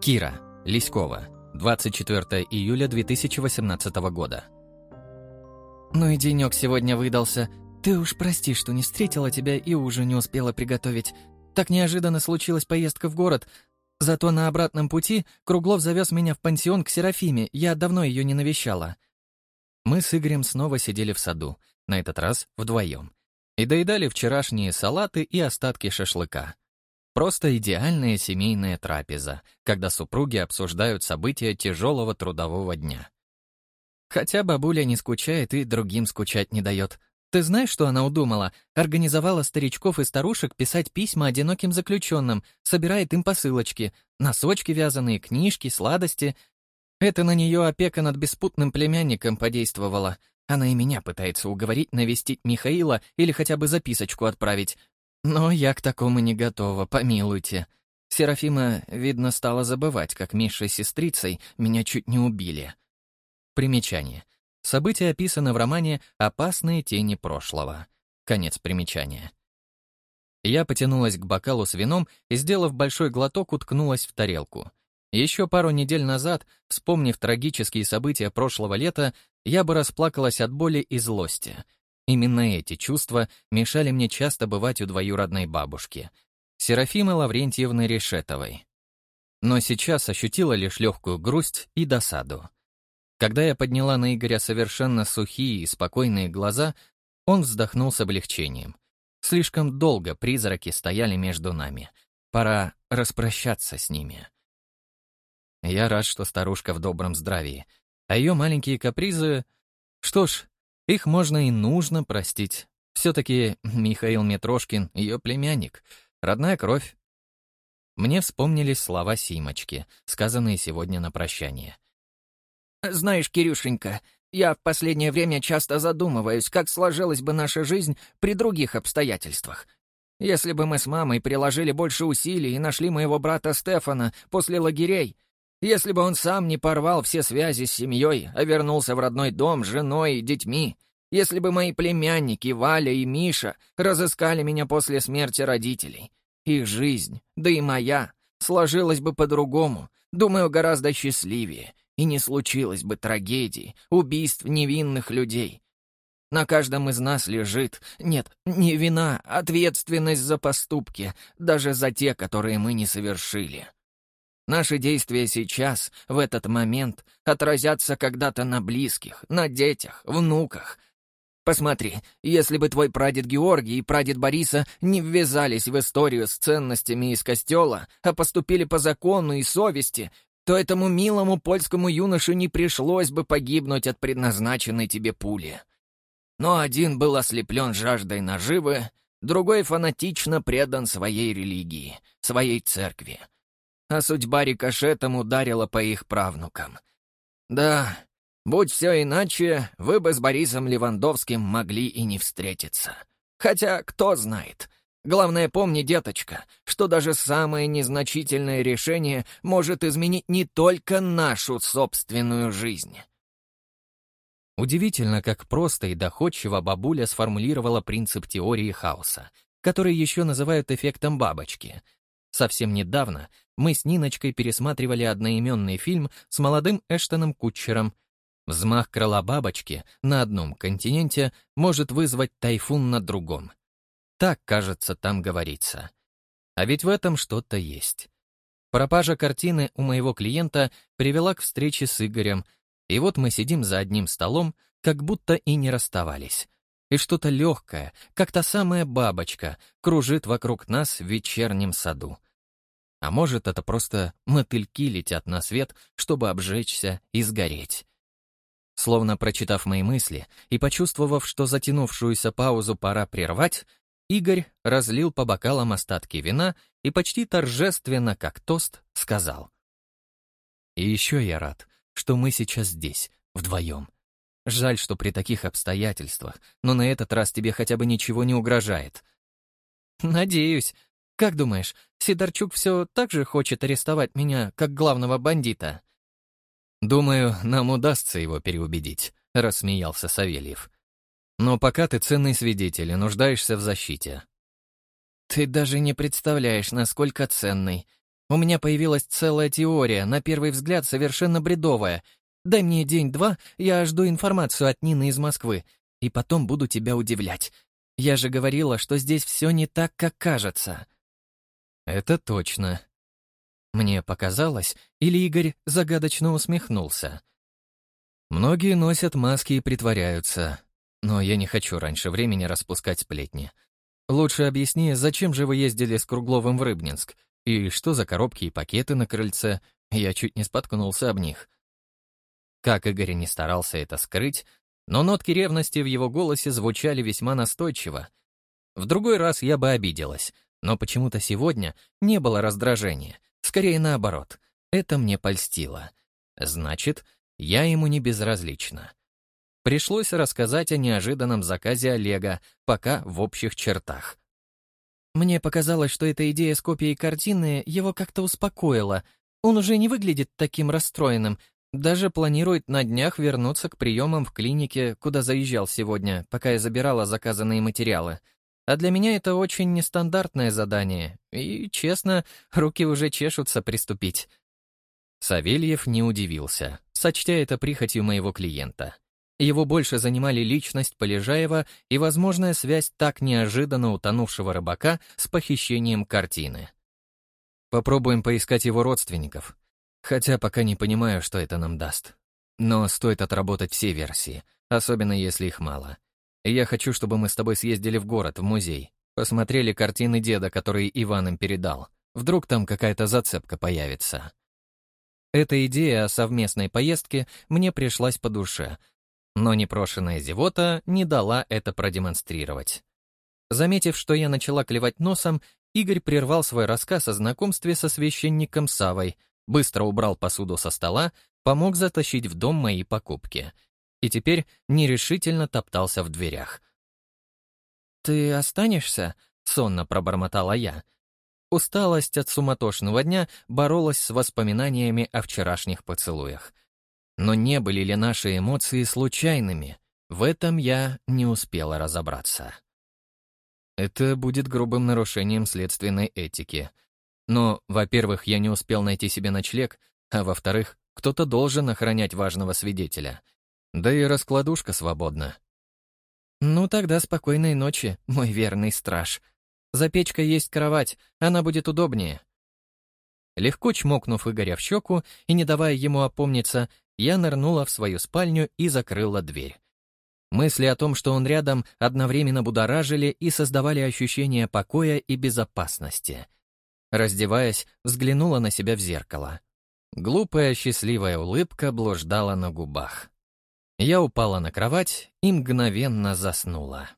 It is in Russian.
Кира, Лиськова, 24 июля 2018 года. «Ну и денек сегодня выдался. Ты уж прости, что не встретила тебя и уже не успела приготовить. Так неожиданно случилась поездка в город. Зато на обратном пути Круглов завез меня в пансион к Серафиме, я давно ее не навещала». Мы с Игорем снова сидели в саду, на этот раз вдвоем, и доедали вчерашние салаты и остатки шашлыка. Просто идеальная семейная трапеза, когда супруги обсуждают события тяжелого трудового дня. Хотя бабуля не скучает и другим скучать не дает. Ты знаешь, что она удумала? Организовала старичков и старушек писать письма одиноким заключенным, собирает им посылочки, носочки вязаные, книжки, сладости. Это на нее опека над беспутным племянником подействовала. Она и меня пытается уговорить навестить Михаила или хотя бы записочку отправить. Но я к такому не готова, помилуйте. Серафима, видно, стала забывать, как Миша с сестрицей меня чуть не убили. Примечание. События описаны в романе «Опасные тени прошлого». Конец примечания. Я потянулась к бокалу с вином и, сделав большой глоток, уткнулась в тарелку. Еще пару недель назад, вспомнив трагические события прошлого лета, я бы расплакалась от боли и злости. Именно эти чувства мешали мне часто бывать у двоюродной бабушки, Серафимы Лаврентьевны Решетовой. Но сейчас ощутила лишь легкую грусть и досаду. Когда я подняла на Игоря совершенно сухие и спокойные глаза, он вздохнул с облегчением. Слишком долго призраки стояли между нами. Пора распрощаться с ними. Я рад, что старушка в добром здравии. А ее маленькие капризы... Что ж, их можно и нужно простить. Все-таки Михаил Митрошкин — ее племянник, родная кровь. Мне вспомнились слова Симочки, сказанные сегодня на прощание — знаешь, Кирюшенька, я в последнее время часто задумываюсь, как сложилась бы наша жизнь при других обстоятельствах. Если бы мы с мамой приложили больше усилий и нашли моего брата Стефана после лагерей, если бы он сам не порвал все связи с семьей, а вернулся в родной дом с женой и детьми, если бы мои племянники Валя и Миша разыскали меня после смерти родителей, их жизнь, да и моя, сложилась бы по-другому, думаю, гораздо счастливее, и не случилось бы трагедии, убийств невинных людей. На каждом из нас лежит, нет, не вина, ответственность за поступки, даже за те, которые мы не совершили. Наши действия сейчас, в этот момент, отразятся когда-то на близких, на детях, внуках. Посмотри, если бы твой прадед Георгий и прадед Бориса не ввязались в историю с ценностями из костела, а поступили по закону и совести, то этому милому польскому юноше не пришлось бы погибнуть от предназначенной тебе пули. Но один был ослеплен жаждой наживы, другой фанатично предан своей религии, своей церкви. А судьба рикошетом ударила по их правнукам. Да, будь все иначе, вы бы с Борисом Левандовским могли и не встретиться. Хотя, кто знает, Главное, помни, деточка, что даже самое незначительное решение может изменить не только нашу собственную жизнь. Удивительно, как просто и доходчиво бабуля сформулировала принцип теории хаоса, который еще называют эффектом бабочки. Совсем недавно мы с Ниночкой пересматривали одноименный фильм с молодым Эштоном Кутчером. Взмах крыла бабочки на одном континенте может вызвать тайфун на другом. Так, кажется, там говорится. А ведь в этом что-то есть. Пропажа картины у моего клиента привела к встрече с Игорем, и вот мы сидим за одним столом, как будто и не расставались. И что-то легкое, как та самая бабочка, кружит вокруг нас в вечернем саду. А может, это просто мотыльки летят на свет, чтобы обжечься и сгореть. Словно прочитав мои мысли и почувствовав, что затянувшуюся паузу пора прервать, Игорь разлил по бокалам остатки вина и почти торжественно, как тост, сказал. «И еще я рад, что мы сейчас здесь, вдвоем. Жаль, что при таких обстоятельствах, но на этот раз тебе хотя бы ничего не угрожает». «Надеюсь. Как думаешь, Сидорчук все так же хочет арестовать меня, как главного бандита?» «Думаю, нам удастся его переубедить», — рассмеялся Савельев. Но пока ты ценный свидетель и нуждаешься в защите. Ты даже не представляешь, насколько ценный. У меня появилась целая теория, на первый взгляд совершенно бредовая. Дай мне день-два, я жду информацию от Нины из Москвы, и потом буду тебя удивлять. Я же говорила, что здесь все не так, как кажется». «Это точно». Мне показалось, или Игорь загадочно усмехнулся. Многие носят маски и притворяются, но я не хочу раньше времени распускать сплетни. Лучше объясни, зачем же вы ездили с Кругловым в Рыбнинск, и что за коробки и пакеты на крыльце? Я чуть не споткнулся об них. Как Игорь не старался это скрыть, но нотки ревности в его голосе звучали весьма настойчиво. В другой раз я бы обиделась, но почему-то сегодня не было раздражения, скорее наоборот. Это мне польстило. Значит, я ему не безразлична. Пришлось рассказать о неожиданном заказе Олега, пока в общих чертах. Мне показалось, что эта идея с копией картины его как-то успокоила. Он уже не выглядит таким расстроенным, даже планирует на днях вернуться к приемам в клинике, куда заезжал сегодня, пока я забирала заказанные материалы. А для меня это очень нестандартное задание, и, честно, руки уже чешутся приступить. Савельев не удивился, сочтя это прихотью моего клиента. Его больше занимали личность Полежаева и возможная связь так неожиданно утонувшего рыбака с похищением картины. Попробуем поискать его родственников. Хотя пока не понимаю, что это нам даст. Но стоит отработать все версии, особенно если их мало. Я хочу, чтобы мы с тобой съездили в город, в музей, посмотрели картины деда, которые Иван им передал. Вдруг там какая-то зацепка появится. Эта идея о совместной поездке мне пришлась по душе, но непрошенная зевота не дала это продемонстрировать. Заметив, что я начала клевать носом, Игорь прервал свой рассказ о знакомстве со священником Савой, быстро убрал посуду со стола, помог затащить в дом мои покупки. И теперь нерешительно топтался в дверях. «Ты останешься?» — сонно пробормотала я. Усталость от суматошного дня боролась с воспоминаниями о вчерашних поцелуях — но не были ли наши эмоции случайными? В этом я не успела разобраться. Это будет грубым нарушением следственной этики. Но, во-первых, я не успел найти себе ночлег, а во-вторых, кто-то должен охранять важного свидетеля. Да и раскладушка свободна. «Ну тогда спокойной ночи, мой верный страж. За печкой есть кровать, она будет удобнее». Легко чмокнув Игоря в щеку и не давая ему опомниться, я нырнула в свою спальню и закрыла дверь. Мысли о том, что он рядом, одновременно будоражили и создавали ощущение покоя и безопасности. Раздеваясь, взглянула на себя в зеркало. Глупая счастливая улыбка блуждала на губах. Я упала на кровать и мгновенно заснула.